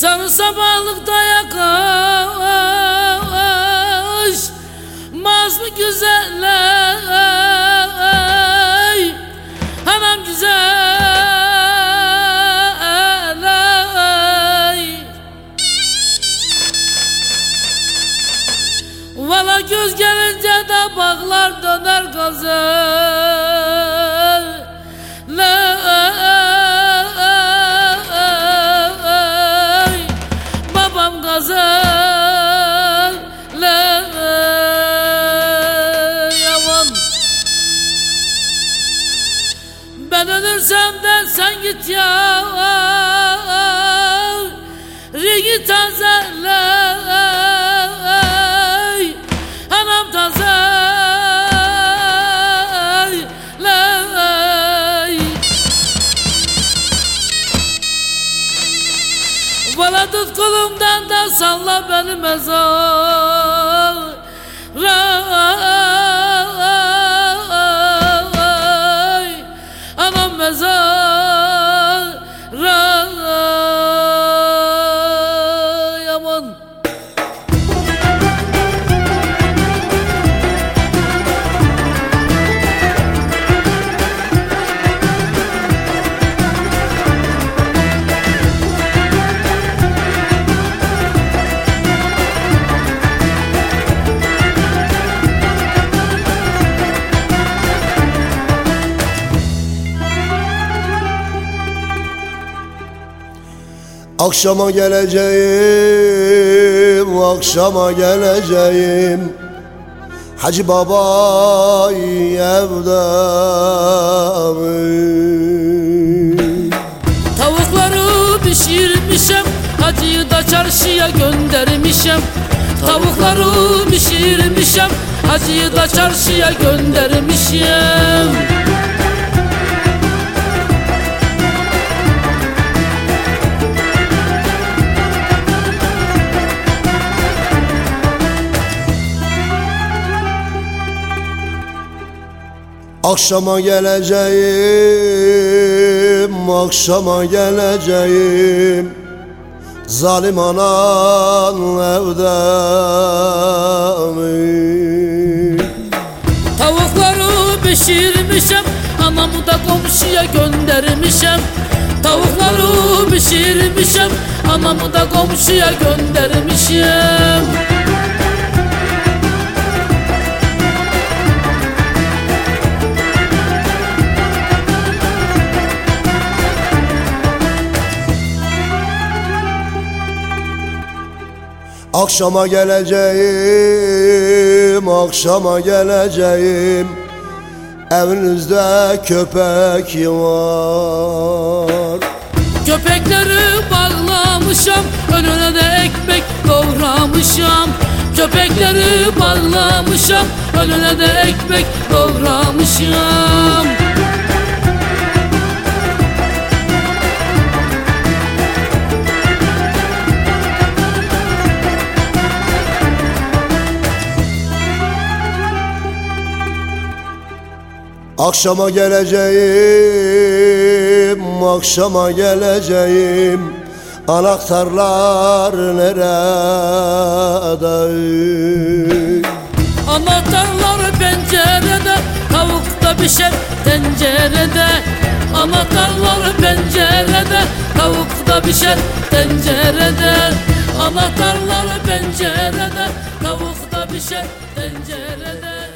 Sarı sabahlıkta yakaş Maz mı güzeller Hanım güzeller. Valla göz gelince de bağlar döner gazel de sen git ya Rigi tazele Anam tazele Bana tut kolumdan da salla beni mezar Akşama geleceğim, akşama geleceğim. Hacı baba evde Tavukları pişirmişem Hacıyı da çarşıya göndermişem. Tavukları pişirmişem Hacıyı da çarşıya göndermişem Akşama geleceğim, akşama geleceğim. Zalim anan evde Tavukları pişirmişem Anamı da komşuya göndermişem. Tavukları pişirmişem Anamı da komşuya göndermişem Akşama geleceğim, akşama geleceğim. Evinizde köpek var. Köpekleri bağlamışam Önüne de ekmek doğramışam. Köpekleri bağlamışam Önüne de ekmek doğramışam Akşama geleceğim, akşama geleceğim. Anahtarlar nerede? Anahtarlar pencerede Tavuk da pişer tencerede. Anahtarlar pencerede Tavuk da pişer tencerede. Anahtarlar pencerede Tavuk da pişer tencerede